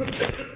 اچھا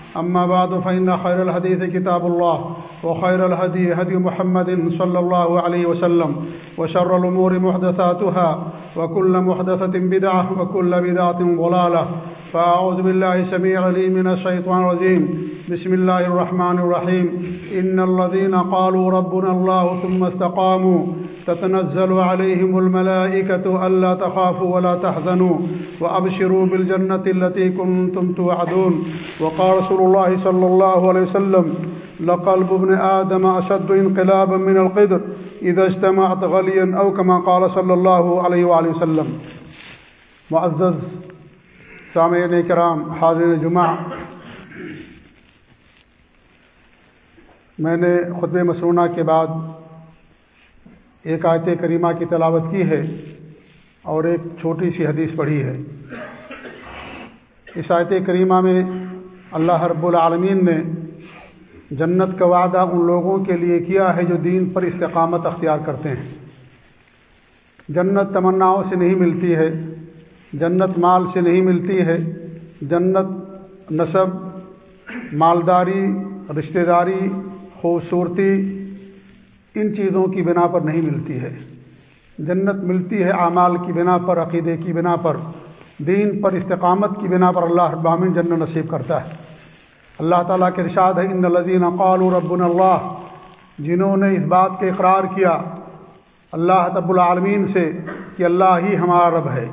أما بعد، فإن خير الحديث كتاب الله، وخير الهدي هدي محمد صلى الله عليه وسلم، وشر الأمور محدثاتها، وكل محدثة بدعة، وكل بدعة ضلالة. فأعوذ بالله سميع لي من الشيطان الرجيم. بسم الله الرحمن الرحيم. إن الذين قالوا ربنا الله ثم استقاموا تتنزل عليهم الملائكة ألا تخافوا ولا تحزنوا وأبشروا بالجنة التي كنتم توعدون. وقال رسول الله صلى الله عليه وسلم، لقلب ابن آدم أشد انقلابا من القدر إذا اجتمعت غليا أو كما قال صلى الله عليه وآله وسلم. معزز، سامعین کرام حاضر جمعہ، میں نے خطب مسرونہ کے بعد ایک آیت کریمہ کی تلاوت کی ہے اور ایک چھوٹی سی حدیث پڑھی ہے۔ اس آیت کریمہ میں اللہ رب العالمین نے جنت کا وعدہ ان لوگوں کے لیے کیا ہے جو دین پر استقامت اختیار کرتے ہیں۔ جنت تمناؤں سے نہیں ملتی ہے، جنت مال سے نہیں ملتی ہے، جنت نصب، مالداری، رشتہ داری، خوبصورتی ان چیزوں کی بنا پر نہیں ملتی ہے۔ جنت ملتی ہے اعمال کی بنا پر، عقیدے کی بنا پر۔ دین پر، استقامت کی بنا پر اللہ ابامن جنت نصیب کرتا ہے۔ اللہ تعالیٰ کے ارشاد ہے، ان الزین قال رب اللہ جنہوں نے اس بات کے اقرار کیا، اللہ تب العالمین سے کہ اللہ ہی ہمارا رب ہے۔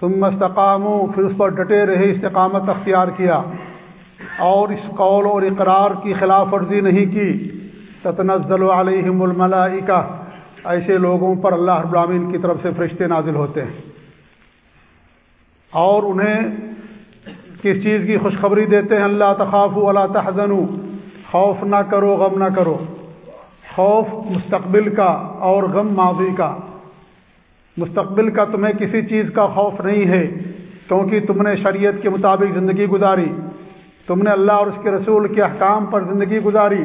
ثم استقاموا، پھر اس پر ڈٹے رہے، استقامت اختیار کیا۔ اور اس قول اور اقرار کی خلاف ورزی نہیں کی۔ تتنزل علیہم الملائکہ۔ ایسے لوگوں پر اللہ ابراہین کی طرف سے فرشتے نازل ہوتے ہیں۔ اور انہیں کس چیز کی خوشخبری دیتے ہیں؟ اللہ تخاف اللہ تحزن خوف نہ کرو، غم نہ کرو۔ خوف مستقبل کا اور غم ماضی کا۔ مستقبل کا تمہیں کسی چیز کا خوف نہیں ہے، کیونکہ تم نے شریعت کے مطابق زندگی گزاری۔ تم نے اللہ اور اس کے رسول کے احکام پر زندگی گزاری۔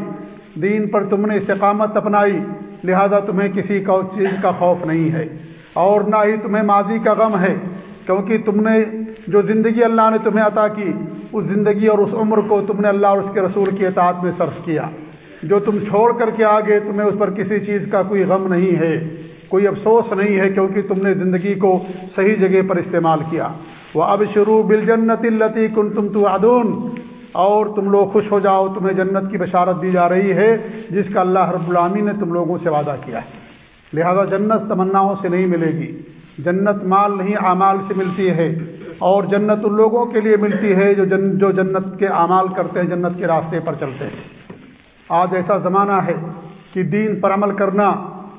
دین پر تم نے استقامت اپنائی، لہذا تمہیں کسی کا چیز کا خوف نہیں ہے۔ اور نہ ہی تمہیں ماضی کا غم ہے، کیونکہ تم نے جو زندگی اللہ نے تمہیں عطا کی، اس زندگی اور اس عمر کو تم نے اللہ اور اس کے رسول کی اطاعت میں صرف کیا۔ جو تم چھوڑ کر کے آگے، تمہیں اس پر کسی چیز کا کوئی غم نہیں ہے۔ کوئی افسوس نہیں ہے، کیونکہ تم نے زندگی کو صحیح جگہ پر استعمال کیا۔ وہ اب شروع بل جنت التی کن تم تو ادون اور تم لوگ خوش ہو جاؤ، تمہیں جنت کی بشارت دی جا رہی ہے، جس کا اللہ رب العامی نے تم لوگوں سے وعدہ کیا ہے۔ لہذا جنت تمناؤں سے نہیں ملے گی۔ جنت مال نہیں، اعمال سے ملتی ہے۔ اور جنت ان لوگوں کے لیے ملتی ہے جو جن جو جنت کے اعمال کرتے ہیں، جنت کے راستے پر چلتے ہیں۔ آج ایسا زمانہ ہے کہ دین پر عمل کرنا،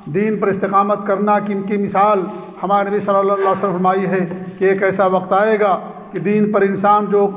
دین پر استقامت کرنا کہ ان کی مثال ہمارے نبی صلی اللہ علیہ وسلم فرمائی ہے کہ ایک ایسا وقت آئے گا کہ دین پر انسان جو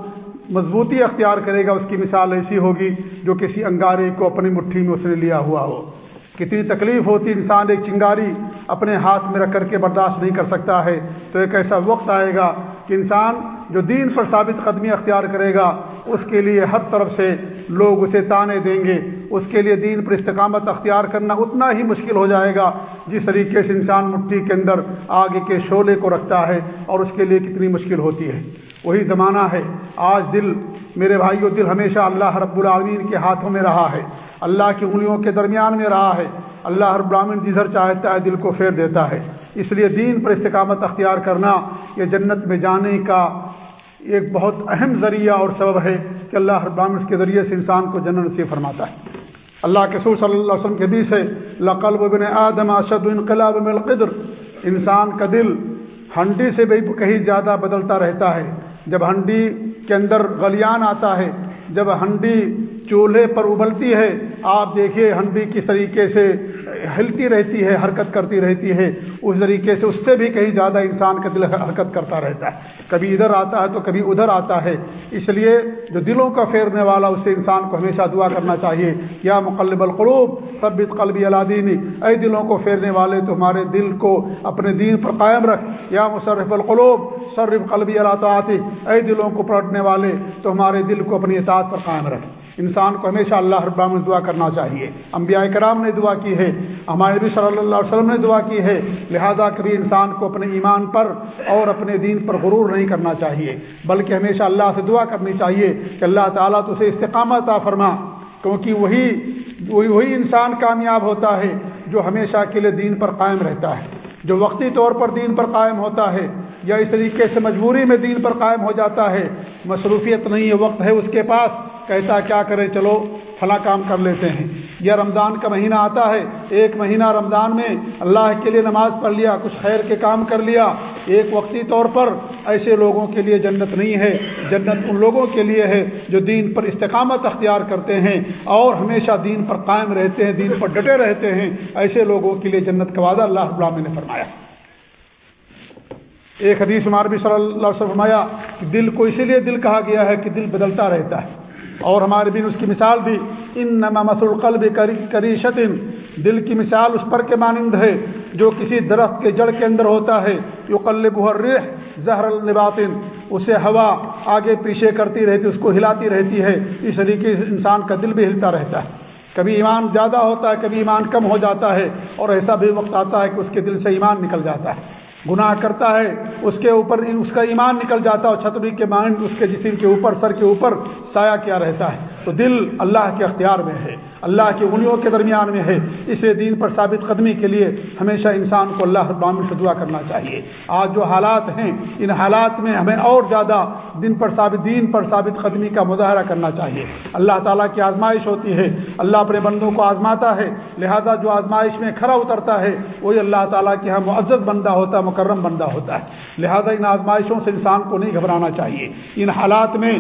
مضبوطی اختیار کرے گا، اس کی مثال ایسی ہوگی جو کسی انگارے کو اپنی مٹھی میں اس نے لیا ہوا ہو۔ کتنی تکلیف ہوتی انسان ایک چنگاری اپنے ہاتھ میں رکھ کر کے برداشت نہیں کر سکتا ہے۔ تو ایک ایسا وقت آئے گا کہ انسان جو دین پر ثابت قدمی اختیار کرے گا، اس کے لیے ہر طرف سے لوگ اسے تانے دیں گے۔ اس کے لیے دین پر استقامت اختیار کرنا اتنا ہی مشکل ہو جائے گا جس طریقے سے انسان مٹھی کے اندر آگے کے شعلے کو رکھتا ہے اور اس کے لیے کتنی مشکل ہوتی ہے۔ وہی زمانہ ہے۔ آج دل میرے بھائیوں دل ہمیشہ اللہ رب العالمین کے ہاتھوں میں رہا ہے۔ اللہ کی انگلیوں کے درمیان میں رہا ہے۔ اللہ ہر براہین جدھر چاہتا ہے دل کو پھیر دیتا ہے۔ اس لیے دین پر استقامت اختیار کرنا یہ جنت میں جانے کا ایک بہت اہم ذریعہ اور سبب ہے کہ اللہ ہر براہین کے ذریعے سے انسان کو جنت سے فرماتا ہے۔ اللہ کے سور صلی اللہ علیہ وسلم کے بیچ ہے، لقلب بن آدم اشد انقلاب القدر۔ انسان کا دل ہنڈی سے بھی کہیں زیادہ بدلتا رہتا ہے۔ جب ہنڈی کے اندر غلیان آتا ہے، جب ہنڈی چولہے پر ابلتی ہے، آپ دیکھیے ہنڈی کس طریقے سے ہلتی رہتی ہے، حرکت کرتی رہتی ہے۔ اس طریقے سے اس سے بھی کہیں زیادہ انسان کا دل حرکت کرتا رہتا ہے۔ کبھی ادھر آتا ہے تو کبھی ادھر آتا ہے۔ اس لیے جو دلوں کا پھیرنے والا، اس سے انسان کو ہمیشہ دعا کرنا چاہیے۔ یا مقلب القلوب سبت قلبی علادینی اے دلوں کو پھیرنے والے تو ہمارے دل کو اپنے دین پر قائم رکھ۔ یا مصرف القلوب، صرف قلبی اللہ اے دلوں کو پلٹنے والے تو ہمارے دل کو اپنی اطاعت پر قائم رکھ۔ انسان کو ہمیشہ اللہ رب میں دعا کرنا چاہیے۔ انبیاء کرام نے دعا کی ہے، ہمارے نبی صلی اللہ علیہ وسلم نے دعا کی ہے۔ لہذا کبھی انسان کو اپنے ایمان پر اور اپنے دین پر غرور نہیں کرنا چاہیے، بلکہ ہمیشہ اللہ سے دعا کرنی چاہیے کہ اللہ تعالیٰ تو اسے استقامت آ فرما۔ کیونکہ وہی وہی انسان کامیاب ہوتا ہے جو ہمیشہ کے لیے دین پر قائم رہتا ہے۔ جو وقتی طور پر دین پر قائم ہوتا ہے یا اس طریقے سے مجبوری میں دین پر قائم ہو جاتا ہے، مصروفیت نہیں ہے، وقت ہے اس کے پاس۔ کہتا کیا کرے، چلو فلاں کام کر لیتے ہیں۔ یا رمضان کا مہینہ آتا ہے۔ ایک مہینہ رمضان میں اللہ کے لیے نماز پڑھ لیا، کچھ خیر کے کام کر لیا۔ ایک وقتی طور پر ایسے لوگوں کے لیے جنت نہیں ہے۔ جنت ان لوگوں کے لیے ہے جو دین پر استقامت اختیار کرتے ہیں اور ہمیشہ دین پر قائم رہتے ہیں، دین پر ڈٹے رہتے ہیں۔ ایسے لوگوں کے لیے جنت کا وعدہ اللہ ابراہم نے فرمایا۔ ایک حدیث ماربی صلی اللہ علیہ وسلم فرمایا کہ دل کو اسی لیے دل کہا گیا ہے کہ دل بدلتا رہتا ہے۔ اور ہمارے بھی اس کی مثال بھی ان نما مسلقلب کری شتن دل کی مثال اس پر کے مانند ہے، جو کسی درخت کے جڑ کے اندر ہوتا ہے۔ جو قلب الرح زہر النباطن اسے ہوا آگے پیچھے کرتی رہتی، اس کو ہلاتی رہتی ہے۔ اس طریقے سے انسان کا دل بھی ہلتا رہتا ہے۔ کبھی ایمان زیادہ ہوتا ہے، کبھی ایمان کم ہو جاتا ہے۔ اور ایسا بھی وقت آتا ہے کہ اس کے دل سے ایمان نکل جاتا ہے۔ گناہ کرتا ہے، اس کے اوپر اس کا ایمان نکل جاتا ہے اور چھتری کے مائنڈ اس کے جسم کے اوپر، سر کے اوپر سایہ کیا رہتا ہے۔ تو دل اللہ کے اختیار میں ہے۔ اللہ کی انگلیوں کے درمیان میں ہے۔ اسے دین پر ثابت قدمی کے لیے ہمیشہ انسان کو اللہ سے دعا کرنا چاہیے۔ آج جو حالات ہیں، ان حالات میں ہمیں اور زیادہ دن پر ثابت، دین پر ثابت قدمی کا مظاہرہ کرنا چاہیے۔ اللہ تعالیٰ کی آزمائش ہوتی ہے۔ اللہ اپنے بندوں کو آزماتا ہے۔ لہذا جو آزمائش میں کھڑا اترتا ہے، وہی اللہ تعالیٰ کی ہاں معزز بندہ ہوتا ہے مکرم بندہ ہوتا ہے۔ لہذا ان آزمائشوں سے انسان کو نہیں گھبرانا چاہیے۔ ان حالات میں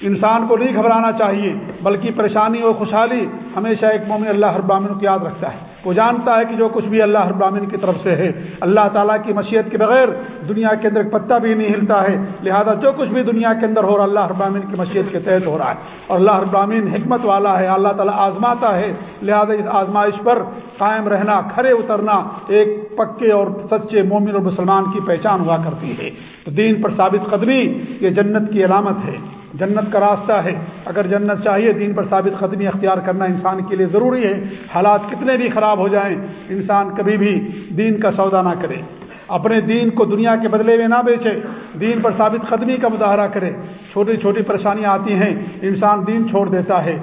انسان کو نہیں گھبرانا چاہیے، بلکہ پریشانی اور خوشحالی ہمیشہ ایک مومن اللہ ہر برامن کو یاد رکھتا ہے۔ وہ جانتا ہے کہ جو کچھ بھی اللہ ہر برامن کی طرف سے ہے، اللہ تعالیٰ کی مشیت کے بغیر دنیا کے اندر پتہ بھی نہیں ہلتا ہے۔ لہذا جو کچھ بھی دنیا کے اندر ہو رہا اللہ برامن کی مشیت کے تحت ہو رہا ہے۔ اور اللہ برامین حکمت والا ہے، اللہ تعالیٰ آزماتا ہے۔ لہذا اس آزمائش پر قائم رہنا، کھڑے اترنا ایک پکے اور سچے مومن اور مسلمان کی پہچان ہوا کرتی ہے۔ تو دین پر ثابت قدمی، یہ جنت کی علامت ہے۔ جنت کا راستہ ہے۔ اگر جنت چاہیے، دین پر ثابت قدمی اختیار کرنا انسان کے لیے ضروری ہے۔ حالات کتنے بھی خراب ہو جائیں، انسان کبھی بھی دین کا سودا نہ کرے۔ اپنے دین کو دنیا کے بدلے میں نہ بیچے۔ دین پر ثابت قدمی کا مظاہرہ کرے۔ چھوٹی چھوٹی پریشانیاں آتی ہیں۔ انسان دین چھوڑ دیتا ہے۔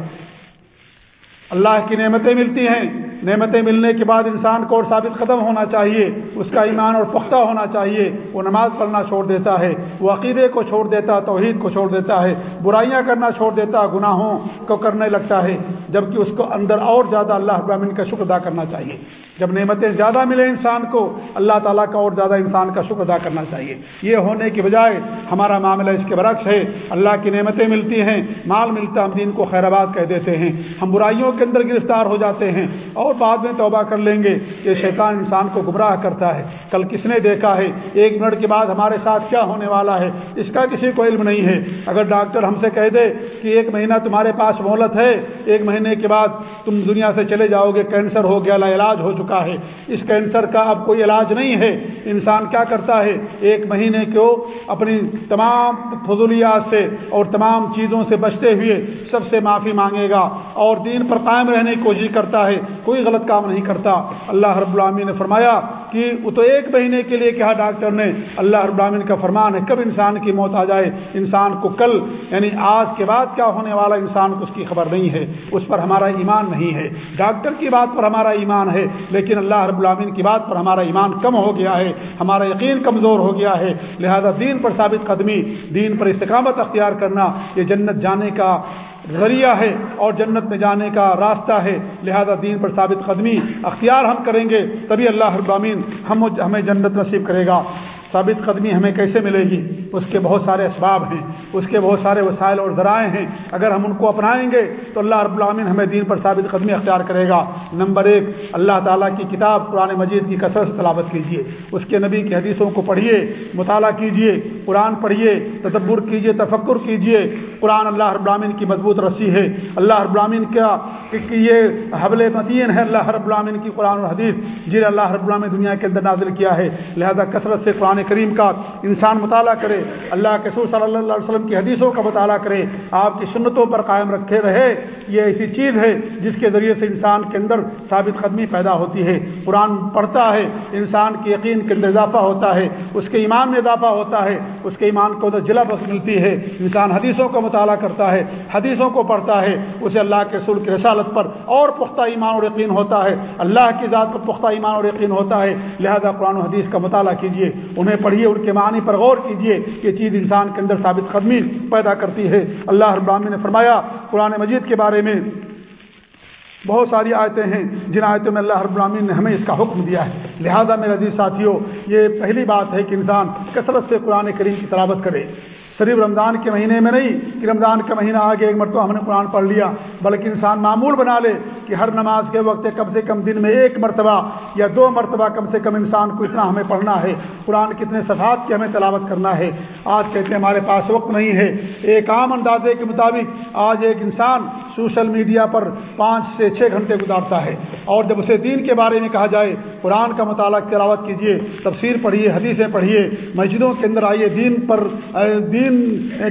اللہ کی نعمتیں ملتی ہیں۔ نعمتیں ملنے کے بعد انسان کو اور ثابت قدم ہونا چاہیے، اس کا ایمان اور پختہ ہونا چاہیے۔ وہ نماز پڑھنا چھوڑ دیتا ہے، وہ عقیدے کو چھوڑ دیتا، توحید کو چھوڑ دیتا ہے، برائیاں کرنا چھوڑ دیتا، گناہوں کو کرنے لگتا ہے۔ جبکہ اس کو اندر اور زیادہ اللہ ابراہین کا شکر ادا کرنا چاہیے۔ جب نعمتیں زیادہ ملے انسان کو، اللہ تعالیٰ کا اور زیادہ انسان کا شکر ادا کرنا چاہیے۔ یہ ہونے کی بجائے ہمارا معاملہ اس کے برعکس ہے۔ اللہ کی نعمتیں ملتی ہیں، مال ملتا، ہم دین کو خیرآباد کہہ دیتے ہیں۔ ہم برائیوں کے اندر گرفتار ہو جاتے ہیں اور بعد میں توبہ کر لیں گے کہ شیطان انسان کو گمراہ کرتا ہے۔ کل کس نے دیکھا ہے؟ ایک منٹ کے بعد ہمارے ساتھ کیا ہونے والا ہے؟ اس کا کسی کو علم نہیں ہے۔ اگر ڈاکٹر ہم سے کہہ دے کہ ایک مہینہ تمہارے پاس مہلت ہے، ایک مہینے کے بعد تم دنیا سے چلے جاؤ گے، کینسر ہو گیا علاج ہو چکا ہے۔ اس کینسر کا اب کوئی علاج نہیں ہے۔ انسان کیا کرتا ہے؟ ایک مہینے کو اپنی تمام فضولیات سے اور تمام چیزوں سے بچتے ہوئے سب سے معافی مانگے گا اور دین پر قائم رہنے کی کوشش کرتا ہے۔ کوئی غلط کام نہیں کرتا۔ اللہ رب العامی نے فرمایا کہ وہ تو ایک مہینے کے لیے کہا ڈاکٹر نے، اللہ رب العالمین کا فرمان ہے، کب انسان کی موت آ جائے؟ انسان کو کل یعنی آج کے بعد کیا ہونے والا انسان کو اس کی خبر نہیں ہے۔ اس پر ہمارا ایمان نہیں ہے۔ ڈاکٹر کی بات پر ہمارا ایمان ہے، لیکن اللہ رب العالمین کی بات پر ہمارا ایمان کم ہو گیا ہے، ہمارا یقین کمزور ہو گیا ہے۔ لہذا دین پر ثابت قدمی، دین پر استقامت اختیار کرنا، یہ جنت جانے کا ذریعہ ہے اور جنت میں جانے کا راستہ ہے۔ لہذا دین پر ثابت قدمی اختیار ہم کریں گے، تبھی اللہ ابامین ہم ہمیں جنت نصیب کرے گا۔ ثابت قدمی ہمیں کیسے ملے گی؟ اس کے بہت سارے اسباب ہیں، اس کے بہت سارے وسائل اور ذرائع ہیں۔ اگر ہم ان کو اپنائیں گے تو اللہ رب العامن ہمیں دین پر ثابت قدمی اختیار کرے گا۔ نمبر ایک، اللہ تعالیٰ کی کتاب قرآن مجید کی کثرت تلاوت کیجیے اس کے نبی کی حدیثوں کو پڑھیے مطالعہ کیجیے قرآن پڑھیے، تدبر کیجیے، تفکر کیجیے۔ قرآن اللہ رب العامن کی مضبوط رسی ہے۔ اللہ رب العامن کا یہ حبل مدین ہے۔ اللہ رب العامن کی قرآن الحدیث جن اللہ رب العامن دنیا کے اندر نازل کیا ہے۔ لہذا کثرت سے قرآن کریم کا انسان مطالعہ کرے، اللہ کے سور صلی اللہ علیہ وسلم کی حدیثوں کا مطالعہ کرے، آپ کی سنتوں پر قائم رکھے رہے۔ یہ ایسی چیز ہے جس کے ذریعے سے انسان کے اندر ثابت قدمی پیدا ہوتی ہے۔ قرآن پڑھتا ہے، انسان کے یقین کے اندر اضافہ ہوتا ہے، اس کے ایمان میں اضافہ ہوتا ہے۔ اس کے ایمان کو جلا بخش ملتی ہے، انسان حدیثوں کا مطالعہ کرتا ہے، حدیثوں کو پڑھتا ہے، اسے اللہ کے سر کی رسالت پر اور پختہ ایمان اور یقین ہوتا ہے، اللہ کی ذات پر پختہ ایمان اور یقین ہوتا ہے۔ لہذا قرآن و حدیث کا مطالعہ کیجیے انہیں پڑھیے ان کے معنی پر غور کیجیے یہ چیز انسان کے اندر ثابت قدمی پیدا کرتی ہے۔ اللہ ابراہمی نے فرمایا، قرآن مجید کے بارے میں بہت ساری آیتیں ہیں جن آیتوں میں اللہ رب العالمین نے ہمیں اس کا حکم دیا ہے۔ لہذا میرے عزیز ساتھیوں یہ پہلی بات ہے کہ انسان کثرت سے قرآن کریم کی تلاوت کرے۔ صرف رمضان کے مہینے میں نہیں کہ رمضان کا مہینہ آگے ایک مرتبہ ہم نے قرآن پڑھ لیا، بلکہ انسان معمول بنا لے کہ ہر نماز کے وقت کم سے کم دن میں ایک مرتبہ یا دو مرتبہ کم سے کم انسان کو اتنا ہمیں پڑھنا ہے۔ قرآن کتنے صفحات کی ہمیں تلاوت کرنا ہے۔ آج کہتے ہیں ہمارے پاس وقت نہیں ہے۔ ایک عام اندازے کے مطابق آج ایک انسان سوشل میڈیا پر پانچ سے چھ گھنٹے گزارتا ہے۔ اور جب اسے دین کے بارے میں کہا جائے، قرآن کا مطالعہ تلاوت کیجیے تفسیر پڑھیے حدیثیں پڑھیے مسجدوں کے اندر آئیے، دین پر دین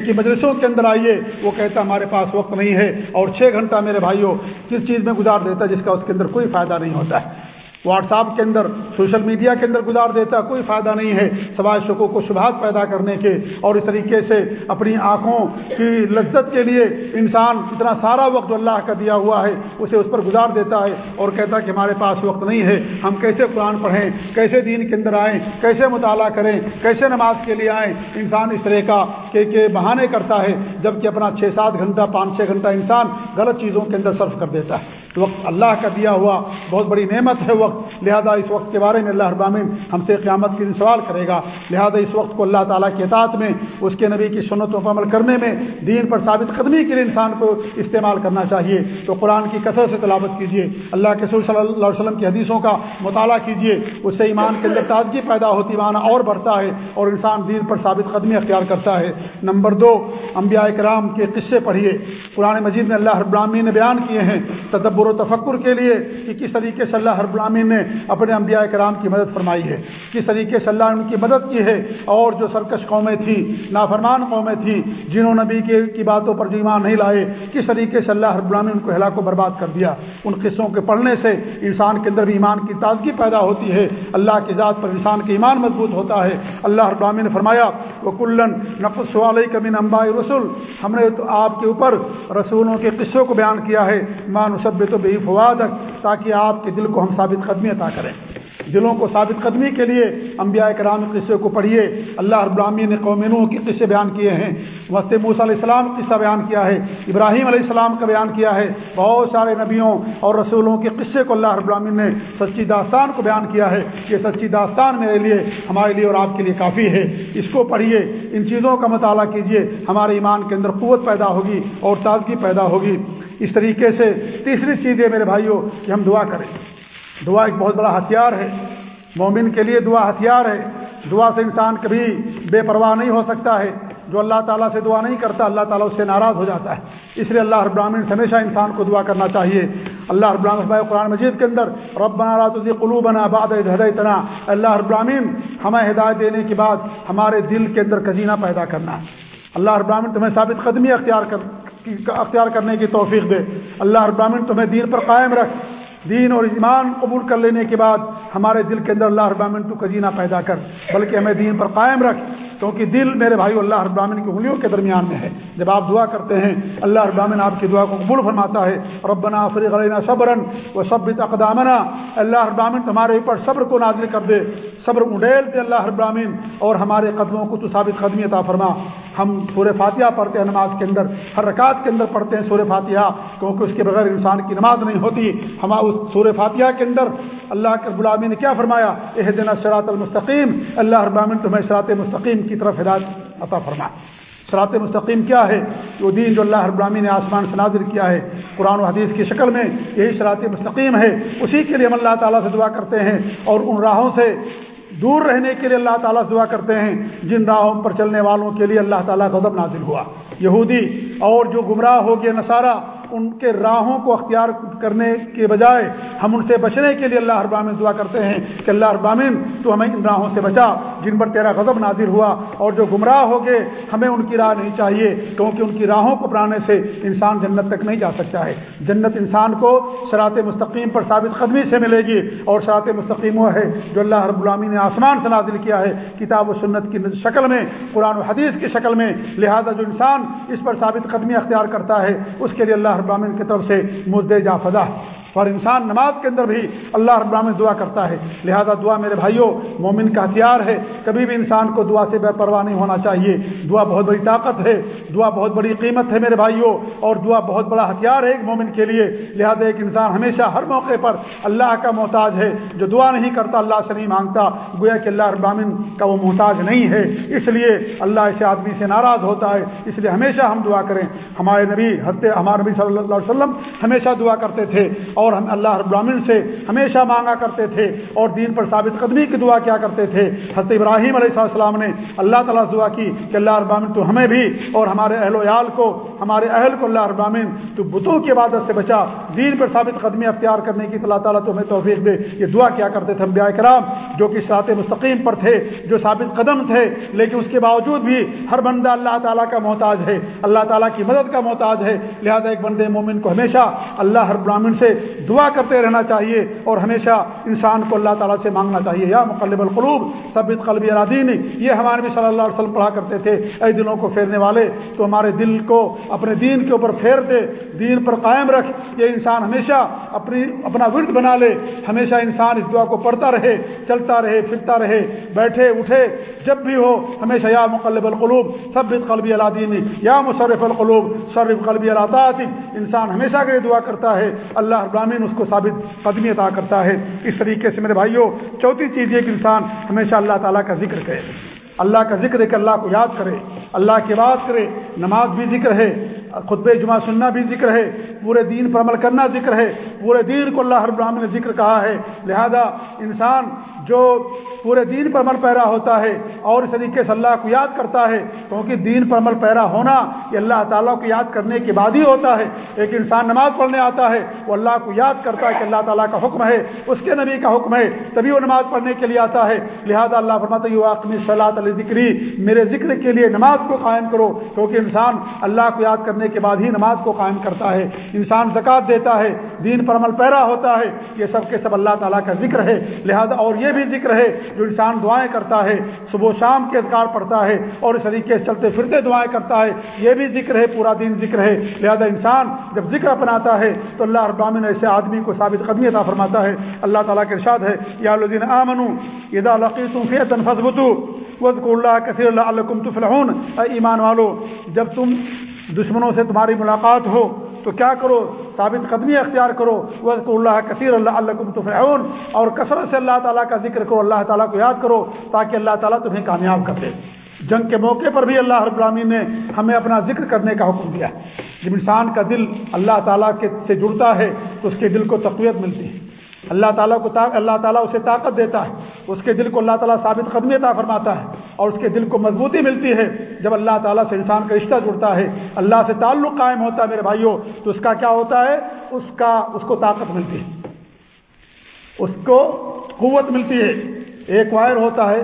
کی مدرسوں کے اندر آئیے، وہ کہتا ہمارے پاس وقت نہیں ہے اور چھ گھنٹہ میرے بھائیوں، کس چیز میں گزار دیتا ہے جس کا اس کے اندر کوئی فائدہ نہیں ہوتا ہے؟ واٹس ایپ کے اندر، سوشل میڈیا کے اندر گزار دیتا، کوئی فائدہ نہیں ہے سوائے شکو کو شبہات پیدا کرنے کے اور اس طریقے سے اپنی آنکھوں کی لذت کے لیے انسان اتنا سارا وقت اللہ کا دیا ہوا ہے، اسے اس پر گزار دیتا ہے اور کہتا ہے کہ ہمارے پاس وقت نہیں ہے، ہم کیسے قرآن پڑھیں، کیسے دین کے اندر آئیں، کیسے مطالعہ کریں، کیسے نماز کے لیے آئیں۔ انسان اس طرح کا کہ کہ بہانے کرتا ہے جبکہ اپنا چھ سات گھنٹہ، پانچ چھ گھنٹہ انسان غلط چیزوں کے اندر صرف کر دیتا ہے۔ وقت اللہ کا دیا ہوا بہت بڑی نعمت ہے وقت، لہذا اس وقت کے بارے میں اللہ ابامین ہم سے قیامت کے دن سوال کرے گا۔ لہذا اس وقت کو اللہ تعالیٰ کے اطاعت میں، اس کے نبی کی سنتوں پر عمل کرنے میں، دین پر ثابت قدمی کے لیے انسان کو استعمال کرنا چاہیے۔ تو قرآن کی کثرت سے تلاوت کیجیے۔ اللہ کے صلی اللہ علیہ وسلم کی حدیثوں کا مطالعہ کیجیے۔ اس سے ایمان کے اندر تازگی پیدا ہوتی معنی اور بڑھتا ہے اور انسان دین پر ثابت قدمی اختیار کرتا ہے۔ نمبر دو، انبیاء کرام کے قصے پڑھیے۔ قرآن مجید میں اللہ ابرامی نے بیان کیے ہیں۔ تدبر و تفکر کے لیے کہ کس طریقے سے اللہ ہر غلامین نے اپنے انبیاء کرام کی مدد فرمائی ہے، کس طریقے سے اللہ نے ان کی مدد کی ہے اور جو سرکش قومیں تھیں، نافرمان قومیں تھیں، جنہوں نبی کی باتوں پر جو ایمان نہیں لائے، کس طریقے سے اللہ ہر غلامی ان کو ہلاک و برباد کر دیا؟ ان قصوں کے پڑھنے سے انسان کے اندر بھی ایمان کی تازگی پیدا ہوتی ہے، اللہ کی ذات پر انسان کا ایمان مضبوط ہوتا ہے۔ اللہ ہر غلامی نے فرمایا وہ کلن نقص علیہ کمین امبا رسول ہم نے تو آپ کے اوپر رسولوں کے قصوں کو بیان کیا ہے۔ مان سب تو بے فواد تاکہ آپ کے دل کو ہم ثابت قدمی عطا کریں۔ دلوں کو ثابت قدمی کے لیے انبیاء کرام قصے کو پڑھیے۔ اللہ رب العالمین نے قوم کے قصے بیان کیے ہیں۔ وسط موسیٰ علیہ السلام کا قصہ بیان کیا ہے۔ ابراہیم علیہ السلام کا بیان کیا ہے۔ بہت سارے نبیوں اور رسولوں کے قصے کو اللہ رب العالمین نے سچی داستان کو بیان کیا ہے۔ یہ سچی داستان میرے لیے، ہمارے لیے اور آپ کے لیے کافی ہے۔ اس کو پڑھیے۔ ان چیزوں کا مطالعہ کیجیے۔ ہمارے ایمان کے اندر قوت پیدا ہوگی اور تازگی پیدا ہوگی۔ اس طریقے سے تیسری چیز ہے میرے بھائیوں کہ ہم دعا کریں۔ دعا ایک بہت بڑا ہتھیار ہے۔ مومن کے لیے دعا ہتھیار ہے۔ دعا سے انسان کبھی بے پرواہ نہیں ہو سکتا ہے۔ جو اللہ تعالیٰ سے دعا نہیں کرتا، اللہ تعالیٰ اس سے ناراض ہو جاتا ہے۔ اس لیے اللہ ابراہین ہمیشہ انسان کو دعا کرنا چاہیے۔ اللہ ابراہین قرآن مجید کے اندر رب بنا قلو بنا باد تنا اللہ ابراہین ہمیں ہدایت دینے کے بعد ہمارے دل کے اندر کزینہ پیدا کرنا۔ اللہ ابراہین تمہیں ثابت قدمی اختیار کر۔ اختیار کرنے کی توفیق دے۔ اللہ ابراہین تمہیں دین پر قائم رکھ۔ دین اور ایمان قبول کر لینے کے بعد ہمارے دل کے اندر اللہ ابامن تو کزینہ پیدا کر۔ بلکہ ہمیں دین پر قائم رکھ۔ کیونکہ دل میرے بھائی اللہ ابامن کی انگلیوں کے درمیان میں ہے۔ جب آپ دعا کرتے ہیں، اللہ ابامن آپ کی دعا کو قبول فرماتا ہے۔ ربنا فریق علینا صبرن و سب اقدامنا۔ اللہ ابامن تمہارے اوپر صبر کو نازل کر دے۔ صبر اڈیل دے اللہ ابامن اور ہمارے قدموں کو تو ثابت قدمی عطا فرما۔ ہم سورہ فاتحہ پڑھتے ہیں، نماز کے اندر، ہر رکعت کے اندر پڑھتے ہیں سورہ فاتحہ، کیونکہ اس کے بغیر انسان کی نماز نہیں ہوتی۔ ہم اس سورہ فاتحہ کے اندر اللہ کے غلامی نے کیا فرمایا؟ یہ دن شراط المستقیم، اللہ ابامن تمہیں شراط مستقیم کی طرف ہدایت عطا فرما۔ شراط مستقیم کیا ہے؟ وہ دین جو اللہ ابرامی نے آسمان سے نازر کیا ہے۔ قرآن و حدیث کی شکل میں یہی شراط مستقیم ہے۔ اسی کے لیے ہم اللہ تعالیٰ سے دعا کرتے ہیں اور ان راہوں سے دور رہنے کے لیے اللہ تعالیٰ دعا کرتے ہیں، جن راہوں پر چلنے والوں کے لیے اللہ تعالیٰ غضب نازل ہوا۔ یہودی اور جو گمراہ ہو گئے نصارہ، ان کے راہوں کو اختیار کرنے کے بجائے ہم ان سے بچنے کے لیے اللہ ابامن دعا کرتے ہیں کہ اللہ ابامن تو ہمیں ان راہوں سے بچا۔ جن پر تیرا غضب نازر ہوا اور جو گمراہ ہو گئے، ہمیں ان کی راہ نہیں چاہیے، کیونکہ ان کی راہوں کو اپنانے سے انسان جنت تک نہیں جا سکتا ہے۔ جنت انسان کو شراط مستقیم پر ثابت قدمی سے ملے گی اور شراط مستقیم وہ ہے جو اللہ رب العامی نے آسمان سے نازل کیا ہے۔ کتاب و سنت کی شکل میں، قرآن و حدیث کی شکل میں، لہذا جو انسان اس پر ثابت قدمی اختیار کرتا ہے، اس کے لیے اللہ ابامن کی طرف سے مدع جا فضا۔ اور انسان نماز کے اندر بھی اللہ رب العالمین دعا کرتا ہے۔ لہذا دعا میرے بھائیوں مومن کا ہتھیار ہے۔ کبھی بھی انسان کو دعا سے بے پرواہ نہیں ہونا چاہیے۔ دعا بہت بڑی طاقت ہے۔ دعا بہت بڑی قیمت ہے میرے بھائیوں اور دعا بہت بڑا ہتھیار ہے ایک مومن کے لیے۔ لہذا ایک انسان ہمیشہ ہر موقع پر اللہ کا محتاج ہے۔ جو دعا نہیں کرتا، اللہ سے نہیں مانگتا۔ گویا کہ اللہ ابامن کا وہ محتاج نہیں ہے۔ اس لیے اللہ ایسے آدمی سے ناراض ہوتا ہے۔ اس لیے ہمیشہ ہم دعا کریں۔ ہمارے نبی ہمارے نبی صلی اللہ علیہ وسلم ہمیشہ دعا کرتے تھے۔ اور ہم اللہ رب العالمین سے ہمیشہ مانگا کرتے تھے اور دین پر ثابت قدمی کی دعا کیا کرتے تھے۔ حضرت ابراہیم علیہ السلام نے اللہ تعالیٰ دعا کی کہ اللہ رب العالمین تو ہمیں بھی اور ہمارے اہل و عیال کو ہمارے اہل کو اللہ رب العالمین تو بتوں کی عبادت سے بچا، دین پر ثابت قدمی اختیار کرنے کی اللہ تعالیٰ تو ہمیں توفیق دے۔ یہ دعا کیا کرتے تھے انبیاء کرام، جو کہ سات مستقیم پر تھے، جو ثابت قدم تھے، لیکن اس کے باوجود بھی ہر بندہ اللہ تعالیٰ کا محتاج ہے، اللہ تعالیٰ کی مدد کا محتاج ہے۔ لہذا ایک بندے مومن کو ہمیشہ اللہ ہر براہین سے دعا کرتے رہنا چاہیے اور ہمیشہ انسان کو اللہ تعالیٰ سے مانگنا چاہیے۔ یا مقلب القلوب ثبت قلبی الدین یہ ہمارے بھی صلی اللہ علیہ وسلم پڑھا کرتے تھے۔ اے دلوں کو پھیرنے والے، تو ہمارے دل کو اپنے دین کے اوپر پھیر دے، دین پر قائم رکھ، یہ انسان ہمیشہ اپنی، اپنا ورد بنا لے۔ ہمیشہ انسان اس دعا کو پڑھتا رہے، چلتا رہے، پھرتا رہے، بیٹھے، اٹھے، جب بھی ہو، ہمیشہ یا مقلب القلوب، ثبت قلبی الدین یا مصرف القلوب، صرف قلبی اللہ انسان ہمیشہ کے لیے دعا کرتا ہے، اللہ ابراہین اس کو ثابت قدمی عطا کرتا ہے۔ اس طریقے سے میرے بھائیوں چوتھی چیز یہ کہ انسان ہمیشہ اللہ تعالیٰ کا ذکر کرے۔ اللہ کا ذکر ہے کہ اللہ کو یاد کرے، اللہ کی بات کرے، نماز بھی ذکر ہے خطب جمعہ سننا بھی ذکر ہے، پورے دین پر عمل کرنا ذکر ہے، پورے دین کو اللہ ہر برہم نے ذکر کہا ہے۔ لہذا انسان جو پورے دین پر عمل پیرا ہوتا ہے اور اس طریقے سے اللہ کو یاد کرتا ہے کیونکہ دین پر عمل پیرا ہونا یہ اللہ تعالیٰ کو یاد کرنے کے بعد ہی ہوتا ہے۔ ایک انسان نماز پڑھنے آتا ہے، وہ اللہ کو یاد کرتا ہے کہ اللہ تعالیٰ کا حکم ہے، اس کے نبی کا حکم ہے، تبھی وہ نماز پڑھنے کے لیے آتا ہے۔ لہٰذا اللہ فرماتا ہے صلاح علی ذکری، میرے ذکر کے لیے نماز کو قائم کرو۔ کیونکہ انسان اللہ کو یاد کرنے کے بعد ہی نماز کو قائم کرتا ہے۔ انسان زکوٰۃ دیتا ہے، دین پر عمل پیرا ہوتا ہے۔ یہ سب کے سب اللہ تعالیٰ کا ذکر ہے۔ لہذا اور یہ بھی ذکر ہے جو انسان دعائیں کرتا ہے، صبح و شام کے اذکار پڑھتا ہے اور اس طریقے سے چلتے پھرتے دعائیں کرتا ہے۔ یہ بھی ذکر ہے، پورا دن ذکر ہے۔ لہذا انسان جب ذکر اپناتا ہے تو اللہ ابامن ایسے آدمی کو ثابت قدمی عطا فرماتا ہے۔ اللہ تعالیٰ کے ارشاد ہے، یا الدین آمن ادا لقیتم فی اللہ کثیر اللہ علیکم تفلحون۔ اے ایمان والو، جب تم دشمنوں سے تمہاری ملاقات ہو تو کیا کرو؟ ثابت قدمی اختیار کرو۔ وزق اللہ کثیر اللہ اللہ تفعون اور کثرت سے اللہ تعالیٰ کا ذکر کرو، اللہ تعالیٰ کو یاد کرو تاکہ اللہ تعالیٰ تمہیں کامیاب کر دے۔ جنگ کے موقع پر بھی اللہ رب العالمین نے ہمیں اپنا ذکر کرنے کا حکم دیا۔ جب انسان کا دل اللہ تعالیٰ کے سے جڑتا ہے، تو اس کے دل کو تقویت ملتی ہے۔ اللہ تعالیٰ کو اللہ تعالیٰ اسے طاقت دیتا ہے، اس کے دل کو اللہ تعالیٰ ثابت قدمی عطا فرماتا ہے اور اس کے دل کو مضبوطی ملتی ہے جب اللہ تعالیٰ سے انسان کا رشتہ جڑتا ہے، اللہ سے تعلق قائم ہوتا ہے، میرے بھائیوں تو اس کا کیا ہوتا ہے؟ اس کا اس کو طاقت ملتی ہے۔ اس کو قوت ملتی ہے۔ ایک وائر ہوتا ہے،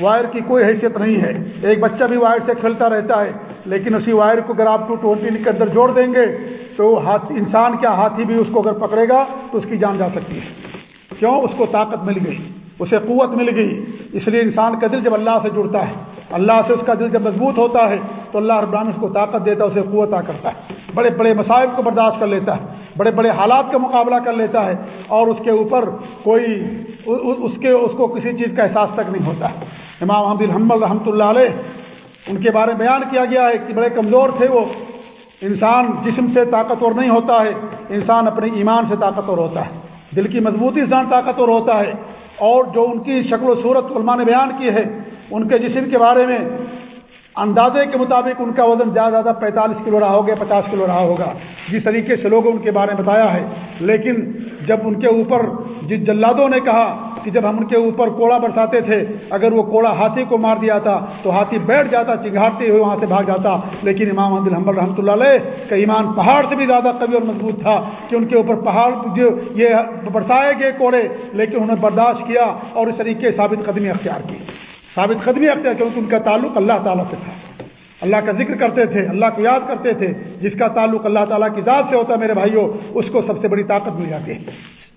وائر کی کوئی حیثیت نہیں ہے۔ ایک بچہ بھی وائر سے کھیلتا رہتا ہے، لیکن اسی وائر کو اگر آپ ٹو ٹوینٹی کے اندر جوڑ دیں گے۔ تو انسان کیا ہاتھی بھی اس کو اگر پکڑے گا تو اس کی جان جا سکتی ہے۔ کیوں؟ اس کو طاقت مل گئی، اسے قوت مل گئی۔ اس لیے انسان کا دل جب اللہ سے جڑتا ہے، اللہ سے اس کا دل جب مضبوط ہوتا ہے، تو اللہ رب اس کو طاقت دیتا ہے، اسے قوت آ کرتا ہے۔ بڑے بڑے مسائل کو برداشت کر لیتا ہے، بڑے بڑے حالات کا مقابلہ کر لیتا ہے، اور اس کے اوپر کوئی اس کے اس کو کسی چیز کا احساس تک نہیں ہوتا ہے۔ امام حمد الحمد رحمۃ اللہ علیہ، ان کے بارے میں بیان کیا گیا ہے کہ بڑے کمزور تھے وہ۔ انسان جسم سے طاقتور نہیں ہوتا ہے، انسان اپنے ایمان سے طاقتور ہوتا ہے۔ دل کی مضبوطی انسان طاقتور ہوتا ہے۔ اور جو ان کی شکل و صورت علماء نے بیان کی ہے، ان کے جسم کے بارے میں اندازے کے مطابق ان کا وزن زیادہ زیادہ پینتالیس کلو رہا ہوگا، پچاس کلو رہا ہوگا۔ جس طریقے سے لوگوں ان کے بارے میں بتایا ہے۔ لیکن جب ان کے اوپر جس جلادوں نے کہا کہ جب ہم ان کے اوپر کوڑا برساتے تھے، اگر وہ کوڑا ہاتھی کو مار دیا تھا تو ہاتھی بیٹھ جاتا، چنگھاڑتے ہوئے وہاں سے بھاگ جاتا۔ لیکن امام عبد الحمد رحمۃ اللہ علیہ کا ایمان پہاڑ سے بھی زیادہ قوی اور مضبوط تھا کہ ان کے اوپر پہاڑ جو یہ برسائے گئے کوڑے، لیکن انہوں نے برداشت کیا اور اس طریقے ثابت قدمی اختیار کی۔ ثابت قدمی اختیار کیونکہ ان کا تعلق اللہ تعالیٰ سے تھا۔ اللہ کا ذکر کرتے تھے، اللہ کو یاد کرتے تھے، جس کا تعلق اللہ تعالیٰ کی ذات سے ہوتا ہے، میرے بھائیوں اس کو سب سے بڑی طاقت مل جاتی ہے۔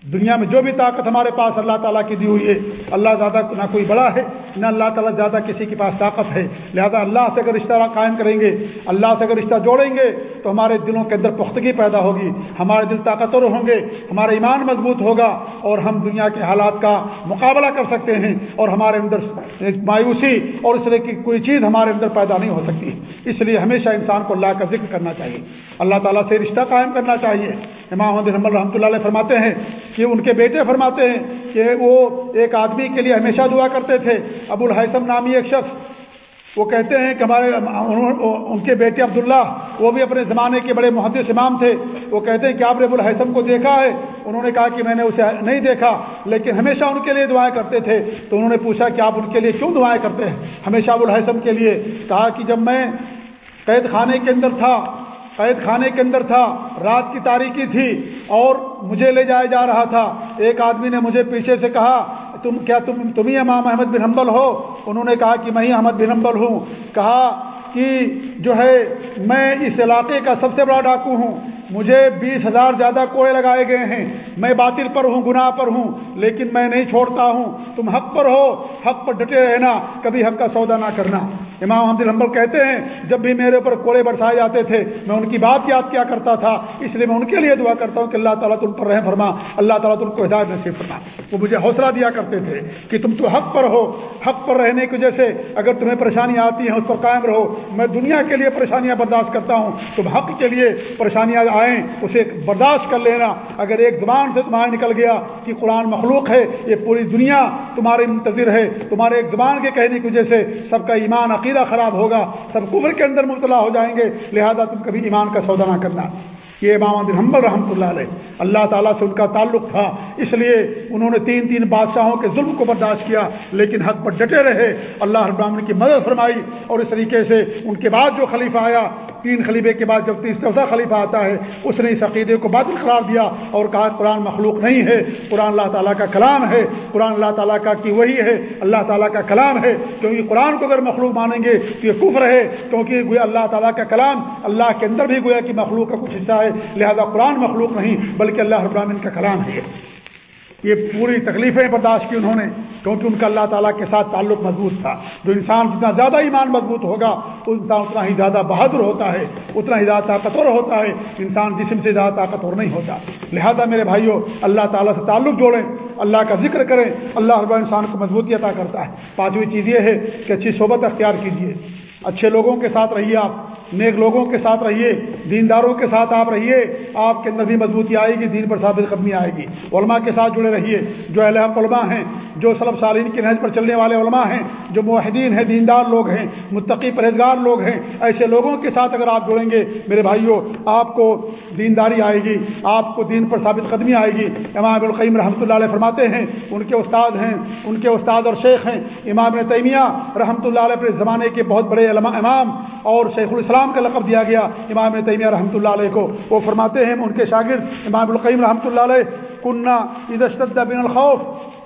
دنیا میں جو بھی طاقت ہمارے پاس اللہ تعالیٰ کی دی ہوئی ہے، اللہ زیادہ نہ کوئی بڑا ہے، نہ اللہ تعالیٰ زیادہ کسی کے پاس طاقت ہے۔ لہذا اللہ سے اگر رشتہ قائم کریں گے، اللہ سے اگر رشتہ جوڑیں گے، تو ہمارے دلوں کے اندر پختگی پیدا ہوگی۔ ہمارے دل طاقتور ہوں گے، ہمارا ایمان مضبوط ہوگا، اور ہم دنیا کے حالات کا مقابلہ کر سکتے ہیں۔ اور ہمارے اندر مایوسی اور اس طرح کی کوئی چیز ہمارے اندر پیدا نہیں ہو سکتی۔ اس لیے ہمیشہ انسان کو اللہ کا ذکر کرنا چاہیے۔ اللہ تعالیٰ سے رشتہ قائم کرنا چاہیے۔ امام محمد رحمۃ اللہ علیہ فرماتے ہیں کہ ان کے بیٹے فرماتے ہیں کہ وہ ایک آدمی کے لیے ہمیشہ دعا کرتے تھے۔ ابو الحسم نامی ایک شخص وہ کہتے ہیں کہ ہمارے ان کے بیٹے عبداللہ وہ بھی اپنے زمانے کے بڑے محدث امام تھے۔ وہ کہتے ہیں کہ آپ نے ابو الحسم کو دیکھا ہے۔ انہوں نے کہا کہ میں نے اسے نہیں دیکھا، لیکن ہمیشہ ان کے لیے دعائیں کرتے تھے۔ تو انہوں نے پوچھا کہ آپ ان کے لیے کیوں دعائیں کرتے ہیں؟ ہمیشہ ابو الحسم کے لیے۔ کہا کہ جب میں قید خانے کے اندر تھا قید خانے کے اندر تھا، رات کی تاریخی تھی اور مجھے لے جایا جا رہا تھا۔ ایک آدمی نے مجھے پیچھے سے کہا، تم کیا تم تم ہی امام احمد بن حنبل ہو؟ انہوں نے کہا کہ میں ہی احمد بن حنبل ہوں۔ کہا کہ جو ہے، میں اس علاقے کا سب سے بڑا ڈاکو ہوں۔ مجھے بیس ہزار زیادہ کوڑے لگائے گئے ہیں۔ میں باطل پر ہوں، گناہ پر ہوں، لیکن میں نہیں چھوڑتا ہوں۔ تم حق پر ہو، حق پر ڈٹے رہنا، کبھی حق کا سودا نہ کرنا۔ امام حمد الحمبل کہتے ہیں، جب بھی میرے اوپر کوڑے برسائے جاتے تھے، میں ان کی بات یاد کیا کرتا تھا، اس لیے میں ان کے لیے دعا کرتا ہوں کہ اللہ تعالیٰ تم پر رحم فرما، اللہ تعالیٰ تم کو ہدایت نصیب فرما۔ وہ مجھے حوصلہ دیا کرتے تھے کہ تم تو حق پر ہو، حق پر رہنے کی وجہ سے اگر تمہیں پریشانیاں آتی ہیں، اس پر قائم رہو۔ میں دنیا کے لیے پریشانیاں برداشت کرتا ہوں، تم حق کے لیے پریشانیاں آئیں، اسے برداشت کر لینا۔ اگر ایک زبان سے تمہارے نکل گیا کہ قرآن مخلوق ہے، یہ پوری دنیا تمہاری منتظر ہے، تمہارے ایک زبان کے کہنے کی وجہ سے سب کا ایمان عقیدہ عقیدہ خراب ہوگا، سب کفر کے اندر مبتلا ہو جائیں گے، لہذا تم کبھی ایمان کا سودا نہ کرنا۔ یہ امام حمبل رحمۃ اللہ علیہ۔ اللہ تعالیٰ سے ان کا تعلق تھا۔ اس لیے انہوں نے تین تین بادشاہوں کے ظلم کو برداشت کیا، لیکن حق پر ڈٹے رہے۔ اللہ ابراہن کی مدد فرمائی اور اس طریقے سے ان کے بعد جو خلیفہ آیا، تین خلیفے کے بعد جب تیس چوتھا خلیفہ آتا ہے، اس نے اس عقیدے کو باطل قرار دیا اور کہا قرآن مخلوق نہیں ہے، قرآن اللہ تعالیٰ کا کلام ہے، قرآن اللہ تعالیٰ کا کی وہی ہے، اللہ تعالیٰ کا کلام ہے۔ کیونکہ قرآن کو اگر مخلوق مانیں گے تو یہ کفر ہے، کیونکہ گویا اللہ تعالیٰ کا کلام اللہ کے اندر بھی گویا کہ مخلوق کا کچھ حصہ ہے۔ لہذا قرآن مخلوق نہیں، بلکہ اللہ ابراہین کا کلام ہے۔ یہ پوری تکلیفیں برداشت کی انہوں نے، کیونکہ ان کا اللہ تعالیٰ کے ساتھ تعلق مضبوط تھا۔ جو انسان جتنا زیادہ ایمان مضبوط ہوگا، تو انسان اتنا ہی زیادہ بہادر ہوتا ہے، اتنا ہی زیادہ طاقتور ہوتا ہے۔ انسان جسم سے زیادہ طاقتور نہیں ہوتا۔ لہذا میرے بھائیوں اللہ تعالیٰ سے تعلق جوڑیں، اللہ کا ذکر کریں، اللہ رب انسان کو مضبوطی عطا کرتا ہے۔ پانچویں چیز یہ ہے کہ اچھی صحبت اختیار کیجیے اچھے لوگوں کے ساتھ رہیے آپ۔ نیک لوگوں کے ساتھ رہیے، دینداروں کے ساتھ آپ رہیے، آپ کے اندر بھی مضبوطی آئے گی، دین پر ثابت قدمی آئے گی۔ علماء کے ساتھ جڑے رہیے، جو اہل علماء ہیں، جو سلب سالین کی نہج پر چلنے والے علماء ہیں، جو معاہدین ہیں، دیندار لوگ ہیں، متقی پرہیزگار لوگ ہیں، ایسے لوگوں کے ساتھ اگر آپ جڑیں گے، میرے بھائیوں آپ کو دینداری آئے گی، آپ کو دین پر ثابت قدمی آئے گی۔ امام القیم رحمۃ اللہ علیہ فرماتے ہیں، ان کے استاد ہیں، ان کے استاد اور شیخ ہیں۔ امام تیمیہ رحمۃ اللہ علیہ زمانے کے بہت بڑے امام اور شیخ الاسلام کا لقب دیا گیا۔ امام تیمیہ رحمۃ اللہ علیہ کو وہ فرماتے ہیں، ان کے شاگرد امام القیم رحمۃ اللہ علیہ کنہ عید بن الخوف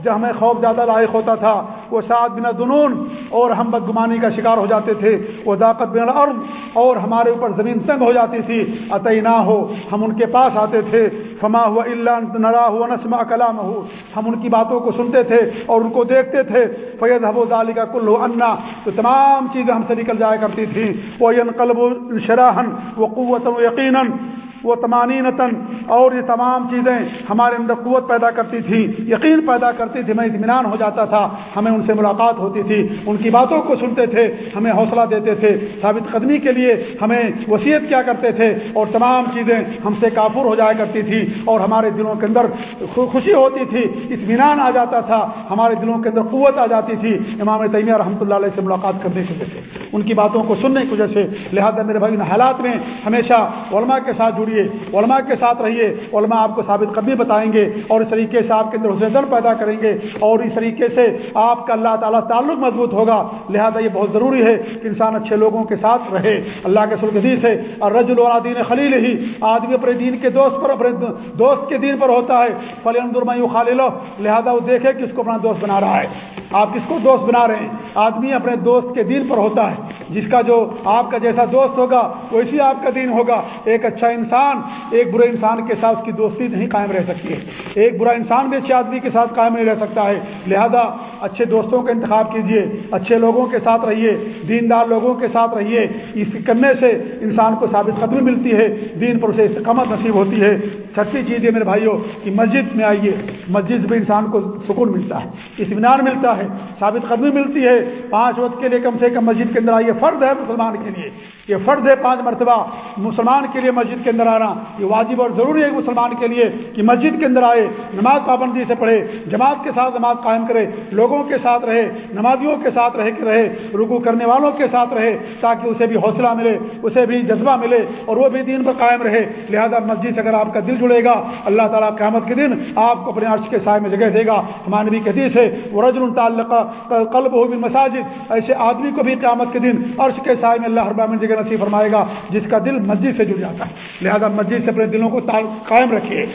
جب ہمیں خوف زیادہ لائق ہوتا تھا۔ وہ سعد بنا دنون اور ہم بدگمانی کا شکار ہو جاتے تھے وہ داقت بن الارض، اور ہمارے اوپر زمین تنگ ہو جاتی تھی۔ عطی نہ ہو ہم ان کے پاس آتے تھے۔ فما ہوا اللہ نرا ہوا نسما کلام ہو ہم ان کی باتوں کو سنتے تھے اور ان کو دیکھتے تھے۔ فیض حب و ظالی کا کل انا تو تمام چیزیں ہم سے نکل جایا کرتی تھیں۔ وہ قلب و شراہن وہ قوت و یقیناً۔ وہ تمانی نتن اور یہ تمام چیزیں ہمارے اندر قوت پیدا کرتی تھی یقین پیدا کرتی تھی، میں اطمینان ہو جاتا تھا، ہمیں ان سے ملاقات ہوتی تھی، ان کی باتوں کو سنتے تھے، ہمیں حوصلہ دیتے تھے، ثابت قدمی کے لیے ہمیں وصیت کیا کرتے تھے، اور تمام چیزیں ہم سے کافر ہو جایا کرتی تھی، اور ہمارے دلوں کے اندر خوشی ہوتی تھی، اطمینان آ جاتا تھا، ہمارے دلوں کے اندر قوت آ جاتی تھی، امام تیمیہ رحمۃ اللہ علیہ سے ملاقات کرنے کی وجہ سے ان کی باتوں کو سننے کی وجہ سے، لہٰذا میرے بھائی، ان حالات میں ہمیشہ علماء کے ساتھ جڑی رہیے، علماء کے ساتھ رہیے، علماء آپ کو ثابت قدمی بتائیں گے اور اس طریقے سے آپ کے اندر حسین پیدا کریں گے اور اس طریقے سے آپ کا اللہ تعالیٰ تعلق مضبوط ہوگا۔ لہذا یہ بہت ضروری ہے کہ انسان اچھے لوگوں کے ساتھ رہے۔ اللہ کے سلقدیس ہے اور رج الدین خلیل ہی، آدمی اپنے دین کے دوست پر، اپنے دوست کے دین پر ہوتا ہے۔ فلی اندرما خالل لہذا وہ دیکھے کہ اس کو اپنا دوست بنا رہا ہے۔ آپ کس کو دوست بنا رہے ہیں؟ آدمی اپنے دوست کے دین پر ہوتا ہے۔ جس کا جو آپ کا جیسا دوست ہوگا ویسی آپ کا دین ہوگا۔ ایک اچھا انسان ایک برے انسان کے ساتھ اس کی دوستی نہیں قائم رہ سکتی ہے۔ ایک برا انسان بھی اچھے آدمی کے ساتھ قائم نہیں رہ سکتا ہے۔ لہذا اچھے دوستوں کا انتخاب کیجیے اچھے لوگوں کے ساتھ رہیے۔ دیندار لوگوں کے ساتھ رہیے۔ اس کرنے سے انسان کو ثابت قدمی ملتی ہے۔ دین پر اسے استقامت نصیب ہوتی ہے۔ چھٹی چیز ہے میرے بھائیوں کہ مسجد میں آئیے۔ مسجد میں انسان کو سکون ملتا ہے۔ اطمینان ملتا ہے۔ ثابت قدمی ملتی ہے۔ پانچ وقت کے لیے کم سے کم مسجد کے اندر آئیے فرد ہے مسلمان کے لیے۔ یہ فرد ہے پانچ مرتبہ مسلمان کے لیے مسجد کے اندر آنا۔ یہ واجب اور ضروری ہے مسلمان کے لیے کہ مسجد کے اندر آئے، نماز پابندی سے پڑھے، جماعت کے ساتھ نماز قائم کرے، لوگوں کے ساتھ رہے، نمازیوں کے ساتھ رہ کے رہے رکو کرنے والوں کے ساتھ رہے تاکہ اسے بھی حوصلہ ملے، اسے بھی جذبہ ملے اور وہ بھی دین پر قائم رہے۔ لہذا مسجد سے اگر آپ کا دل جڑے گا، اللہ تعالیٰ قیامت کے دن آپ کو اپنے عرش کے سائے میں جگہ دے گا۔ ہمارے بھی حدیث ہے وہ رجل التعلق قلب ہو مساجد، ایسے آدمی کو بھی قیامت کے دن عرش کے سائے میں اللہ رب جگہ نصیب فرمائے گا، جس کا دل مسجد سے جڑ جاتا ہے۔ لہذا مسجد سے اپنے دلوں کو قائم رکھیے۔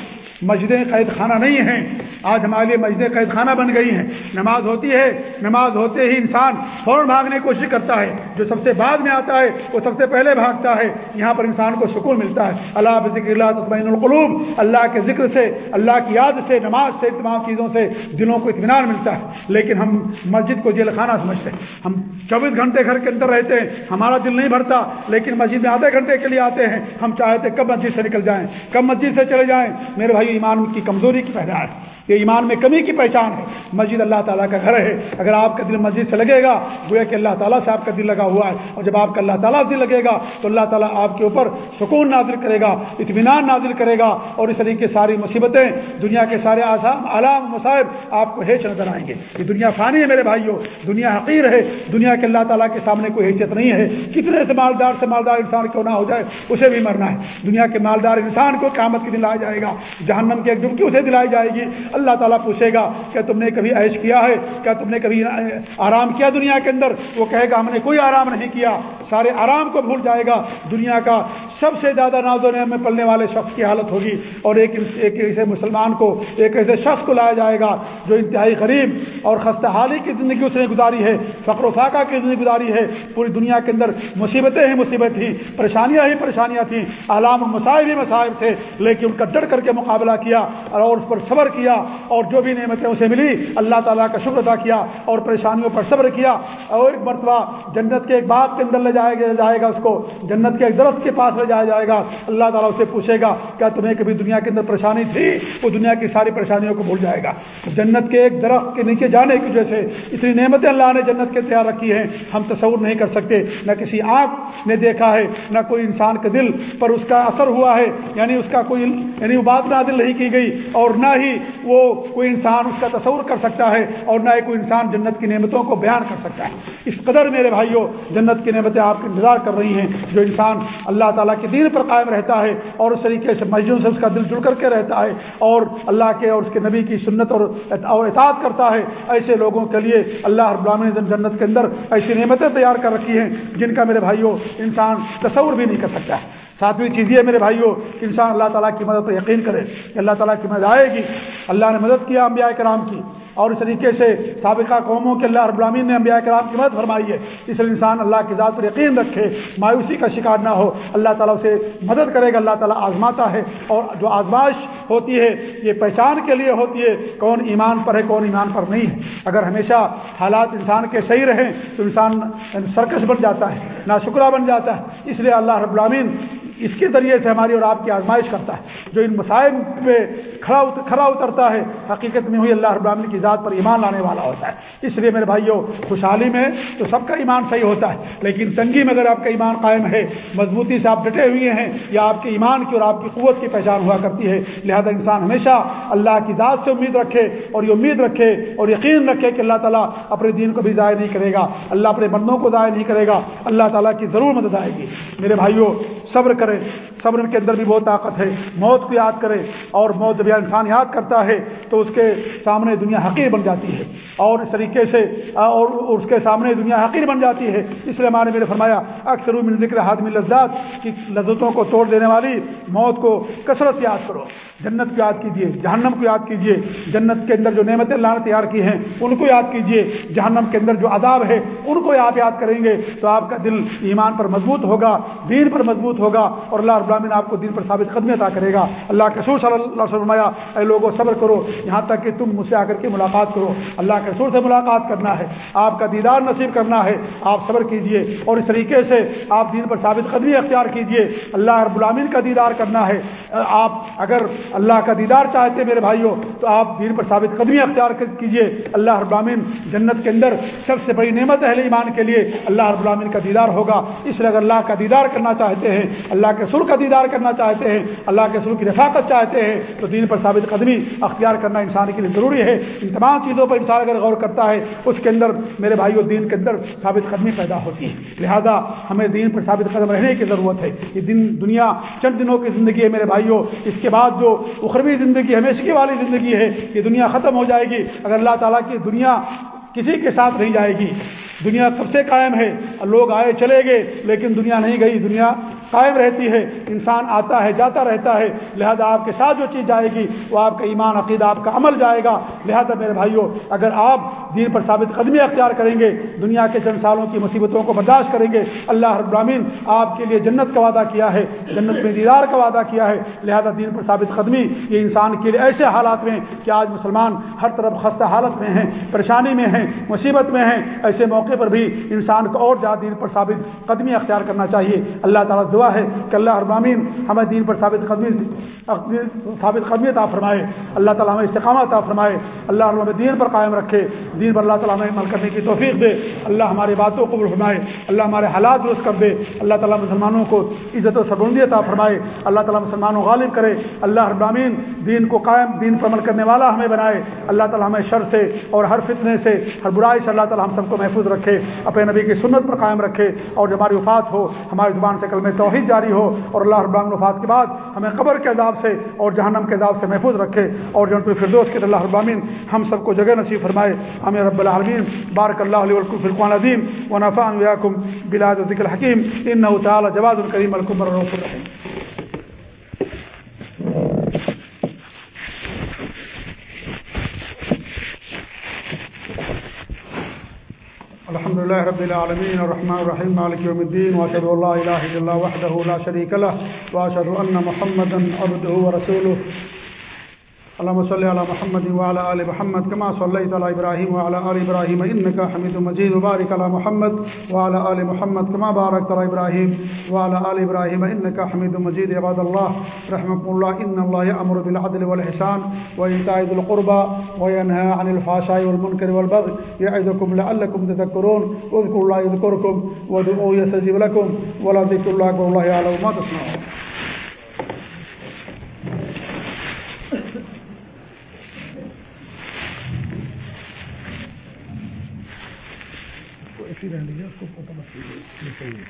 مسجدیں قید خانہ نہیں ہیں۔ آج ہمارے لیے مسجدیں قید خانہ بن گئی ہیں۔ نماز ہوتی ہے، نماز ہوتے ہی انسان فوراً بھاگنے کی کوشش کرتا ہے۔ جو سب سے بعد میں آتا ہے، وہ سب سے پہلے بھاگتا ہے۔ یہاں پر انسان کو سکون ملتا ہے۔ اللہ ذکر اللہ تسمین القلوب۔ اللہ کے ذکر سے، اللہ کی یاد سے، نماز سے، تمام چیزوں سے دلوں کو اطمینان ملتا ہے۔ لیکن ہم مسجد کو جیل خانہ سمجھتے ہیں۔ ہم چوبیس گھنٹے گھر کے اندر رہتے ہیں۔ ہمارا دل نہیں بھرتا، لیکن مسجد میں آدھے گھنٹے کے لیے آتے ہیں۔ ہم چاہتے کب مسجد سے نکل جائیں، کب مسجد سے چلے جائیں۔ میرے بھائی، ایمان کی کمزوری کی ہے۔ یہ ایمان میں کمی کی پہچان ہے۔ مسجد اللہ تعالیٰ کا گھر ہے۔ اگر آپ کا دل مسجد سے لگے گا، گویا کہ اللہ تعالیٰ سے آپ کا دل لگا ہوا ہے۔ اور جب آپ کا اللہ تعالیٰ دل لگے گا، تو اللہ تعالیٰ آپ کے اوپر سکون نازل کرے گا، اطمینان نازل کرے گا۔ اور اس طریقے ساری مصیبتیں، دنیا کے سارے آسام علام مصائب آپ کو ہیچ نظر آئیں گے۔ یہ دنیا فانی ہے میرے بھائیوں، دنیا حقیر ہے۔ دنیا کے اللہ تعالیٰ کے سامنے کوئی حیثیت نہیں ہے۔ کتنے سے مالدار سے مالدار انسان کیوں نہ ہو جائے، اسے بھی مرنا ہے۔ دنیا کے مالدار انسان کو قیامت کی دلایا جائے گا۔ جہنم کی ایک ڈبکی اسے دلائی جائے گی۔ اللہ تعالیٰ پوچھے گا، کیا تم نے کبھی عیش کیا ہے؟ کیا تم نے کبھی آرام کیا دنیا کے اندر؟ وہ کہے گا، ہم نے کوئی آرام نہیں کیا۔ سارے آرام کو بھول جائے گا۔ دنیا کا سب سے زیادہ ناز و میں پلنے والے شخص کی حالت ہوگی اور ایک ایک ایسے مسلمان کو، ایک ایسے شخص کو لایا جائے گا جو انتہائی غریب اور خستہ حالی کی زندگی اس نے گزاری ہے، فقر و فاقہ کی زندگی گزاری ہے۔ پوری دنیا کے اندر مصیبتیں ہی مصیبت تھیں، پریشانیاں ہی پریشانیاں تھیں علام مسائب ہی مسائب تھے، لیکن ان کا ڈر کر کے مقابلہ کیا اور اس پر صبر کیا۔ اور جو بھی نعمتیں اسے ملی، اللہ تعالیٰ کا شکر ادا کیا اور پریشانیوں پر صبر کیا اور ایک مرتبہ جنت کے ایک باغ کے اندر لے جایا گیا جائے گا اس کو۔ جنت کے ایک درخت کے پاس لے جایا جائے گا۔ اللہ تعالیٰ اسے پوچھے گا، کیا تمہیں کبھی دنیا کے اندر پریشانی تھی؟ وہ دنیا کی ساری پریشانیوں کو بھول جائے گا۔ جنت کے ایک درخت کے نیچے جانے کی وجہ سے اتنی نعمتیں اللہ نے جنت کے تیار رکھی ہیں، ہم تصور نہیں کر سکتے۔ نہ کسی آنکھ نے دیکھا ہے، نہ کوئی انسان کے دل پر اس کا اثر ہوا ہے یعنی اس کا کوئی یعنی وہ بات نہ دل نہیں کی گئی اور نہ ہی وہ کوئی انسان اس کا تصور کر سکتا ہے اور نہ ہی کوئی انسان جنت کی نعمتوں کو بیان کر سکتا ہے۔ اس قدر میرے بھائیوں جنت کی نعمتیں آپ کا انتظار کر رہی ہیں۔ جو انسان اللہ تعالیٰ کے دین پر قائم رہتا ہے اور اس طریقے سے مسجدوں سے اس کا دل جڑ کر کے رہتا ہے اور اللہ کے اور اس کے نبی کی سنت اور اطاعت کرتا ہے، ایسے لوگوں کے لیے اللہ رب جنت کے اندر ایسی نعمتیں تیار کر رکھی ہیں جن کا میرے بھائیوں انسان تصور بھی نہیں کر سکتا۔ ہے ساتویں چیز یہ میرے بھائیوں کہ انسان اللہ تعالیٰ کی مدد پر یقین کرے کہ اللہ تعالیٰ کی مدد آئے گی، اللہ نے مدد کیا انبیاء کرام کی اور اس طریقے سے سابقہ قوموں کے اللہ رب العالمین نے انبیاء کرام کی مدد فرمائی ہے۔ اس لیے انسان اللہ کی ذات پر یقین رکھے، مایوسی کا شکار نہ ہو۔ اللہ تعالیٰ اسے مدد کرے گا، اللہ تعالیٰ آزماتا ہے اور جو آزمائش ہوتی ہے، یہ پہچان کے لیے ہوتی ہے کون ایمان پر ہے، کون ایمان پر نہیں ہے۔ اگر ہمیشہ حالات انسان کے صحیح رہیں تو انسان سرکش بن جاتا ہے نا شکرہ بن جاتا ہے۔ اس لیے اللہ رب العالمین اس کے ذریعے سے ہماری اور آپ کی آزمائش کرتا ہے، جو ان مسائل پہ کھڑا کھڑا اترتا ہے، حقیقت میں ہوئی اللہ ابراہین کی ذات پر ایمان لانے والا ہوتا ہے۔ اس لیے میرے بھائیوں خوشحالی میں تو سب کا ایمان صحیح ہوتا ہے، لیکن تنگی میں اگر آپ کا ایمان قائم ہے، مضبوطی سے آپ ڈٹے ہوئے ہیں، یا آپ کے ایمان کی اور آپ کی قوت کی پہچان ہوا کرتی ہے، لہذا انسان ہمیشہ اللہ کی ذات سے امید رکھے اور یہ امید رکھے اور یقین رکھے کہ اللہ تعالیٰ اپنے دین کو بھی ضائع نہیں کرے گا، اللہ اپنے بندوں کو ضائع نہیں کرے گا، اللہ تعالیٰ کی ضرور مدد آئے گی۔ میرے بھائیوں صبر کر کرے، صبر کے اندر بھی بہت طاقت ہے۔ موت کو یاد کرے اور موت جب انسان یاد کرتا ہے تو اس کے سامنے دنیا حقیر بن جاتی ہے۔ اور اس طریقے سے، اور اس کے سامنے دنیا حقیر بن جاتی ہے۔ اس لیے ہمارے میرے فرمایا، اکثر من ذکر حادم لذات کی لذتوں کو توڑ دینے والی موت کو کثرت یاد کرو۔ جنت کو یاد کیجیے جہنم کو یاد کیجیے جنت کے اندر جو نعمتیں اللہ نے تیار کی ہیں، ان کو یاد کیجیے جہنم کے اندر جو عذاب ہے، ان کو آپ یاد کریں گے تو آپ کا دل ایمان پر مضبوط ہوگا، دین پر مضبوط ہوگا اور اللہ ابراہین آپ کو دین پر ثابت قدمی عطا کرے گا۔ اللہ کے سور صلی اللہ علیہ وسلم اے لوگوں صبر کرو، یہاں تک کہ تم مجھ سے آ کر کے ملاقات کرو۔ اللہ کے سور سے ملاقات کرنا ہے، آپ کا دیدار نصیب کرنا ہے۔ آپ صبر کیجیے اور اس طریقے سے آپ دین پر ثابت قدمی اختیار کیجیے اللہ رب کا دیدار کرنا ہے۔ آپ اگر اللہ کا دیدار چاہتے میرے بھائیوں، تو آپ دین پر ثابت قدمی اختیار کیجیے اللہ رب العالمین جنت کے اندر سب سے بڑی نعمت اہل ایمان کے لیے اللہ رب العالمین کا دیدار ہوگا۔ اس لیے اگر اللہ کا دیدار کرنا چاہتے ہیں، اللہ کے سر کا دیدار کرنا چاہتے ہیں، اللہ کے سر کی رفاقت چاہتے ہیں، تو دین پر ثابت قدمی اختیار کرنا انسان کے لیے ضروری ہے۔ ان تمام چیزوں پر انسان اگر غور کرتا ہے، اس کے اندر میرے بھائیوں دین کے اندر ثابت قدمی پیدا ہوتی ہے لہذا ہمیں دین پر ثابت قدم رہنے کی ضرورت ہے۔ یہ دن دنیا چند دنوں کی زندگی ہے میرے بھائیوں اس کے بعد جو اخروی زندگی ہمیشگی والی زندگی ہے، یہ دنیا ختم ہو جائے گی۔ اگر اللہ تعالیٰ کی دنیا کسی کے ساتھ نہیں جائے گی، دنیا سب سے قائم ہے۔ لوگ آئے چلے گئے، لیکن دنیا نہیں گئی، دنیا قائم رہتی ہے، انسان آتا ہے، جاتا رہتا ہے، لہذا آپ کے ساتھ جو چیز جائے گی، وہ آپ کا ایمان، عقیدہ آپ کا عمل جائے گا۔ لہذا میرے بھائیوں اگر آپ دین پر ثابت قدمی اختیار کریں گے، دنیا کے چند سالوں کی مصیبتوں کو برداشت کریں گے، اللہ رب العالمین آپ کے لیے جنت کا وعدہ کیا ہے، جنت میں دیدار کا وعدہ کیا ہے۔ لہذا دین پر ثابت قدمی، یہ انسان کے لیے ایسے حالات میں کہ آج مسلمان ہر طرف خستہ حالت میں ہیں، پریشانی میں ہیں، مصیبت میں ہیں، ایسے موقع پر بھی انسان کو اور زیادہ دین پر ثابت قدمی اختیار کرنا چاہیے۔ اللہ تعالیٰ دعا ہے کہ اللہ ابامین ہمیں دین پر ثابت قدمی ثابت قدمی عطا فرمائے، اللہ تعالیٰ ہمیں استقامت عطا فرمائے، اللہ ہمیں دین پر قائم رکھے، دین پر اللہ تعالیٰ ہمیں عمل کرنے کی توفیق دے، اللہ ہماری باتوں کو فرمائے، اللہ ہمارے حالات درست کر دے، اللہ تعالیٰ مسلمانوں کو عزت و سبندی عطا فرمائے، اللہ تعالیٰ مسلمانوں غالب کرے، اللہ ابامین دین کو قائم دین پر عمل کرنے والا ہمیں بنائے، اللہ تعالیٰ ہمیں شر سے اور ہر فتنے سے، ہر برائی سے اللہ تعالیٰ ہم سب کو محفوظ رکھے، اپنے نبی کی سنت پر قائم رکھے اور جو ہماری وفات ہو، ہماری زبان سے کل میں توحید جاری ہو اور اللہ رب وفات کے بعد ہمیں قبر کے عذاب سے اور جہنم کے عذاب سے محفوظ رکھے اور جنت الفردوس کے اللہ ابامین ہم سب کو جگہ نصیب فرمائے۔ ہمیں رب العالمین۔ بارک اللہ علیہ فرقان عظیم و نفان بلاد ذکر حکیم ان تعالی جواد الکریم الکمر الرحیم۔ لله رب العالمين الرحمن الرحيم مالك يوم الدين واشهد ان لا اله الا الله وحده لا شريك له واشهد ان محمدا عبده ورسوله اللهم صل على محمد وعلى ال محمد كما صليت على ابراهيم وعلى ال ابراهيم انك حميد مجيد. وبارك على محمد وعلى ال محمد كما باركت على ابراهيم وعلى ال ابراهيم انك حميد مجيد. عباد الله، رحمكم الله ان الله يأمر بالعدل والاحسان وايتاء ذي القربى وينهى عن الفحشاء والمنكر والبغي يعظكم لعلكم تذكرون. واذكروا الله يذكركم وادعوه يستجيب لكم. ولذكر الله اكبر الله يعلم ما تصنعون. ایکسیڈنٹ ہے اس کو پتہ نہیں چاہیے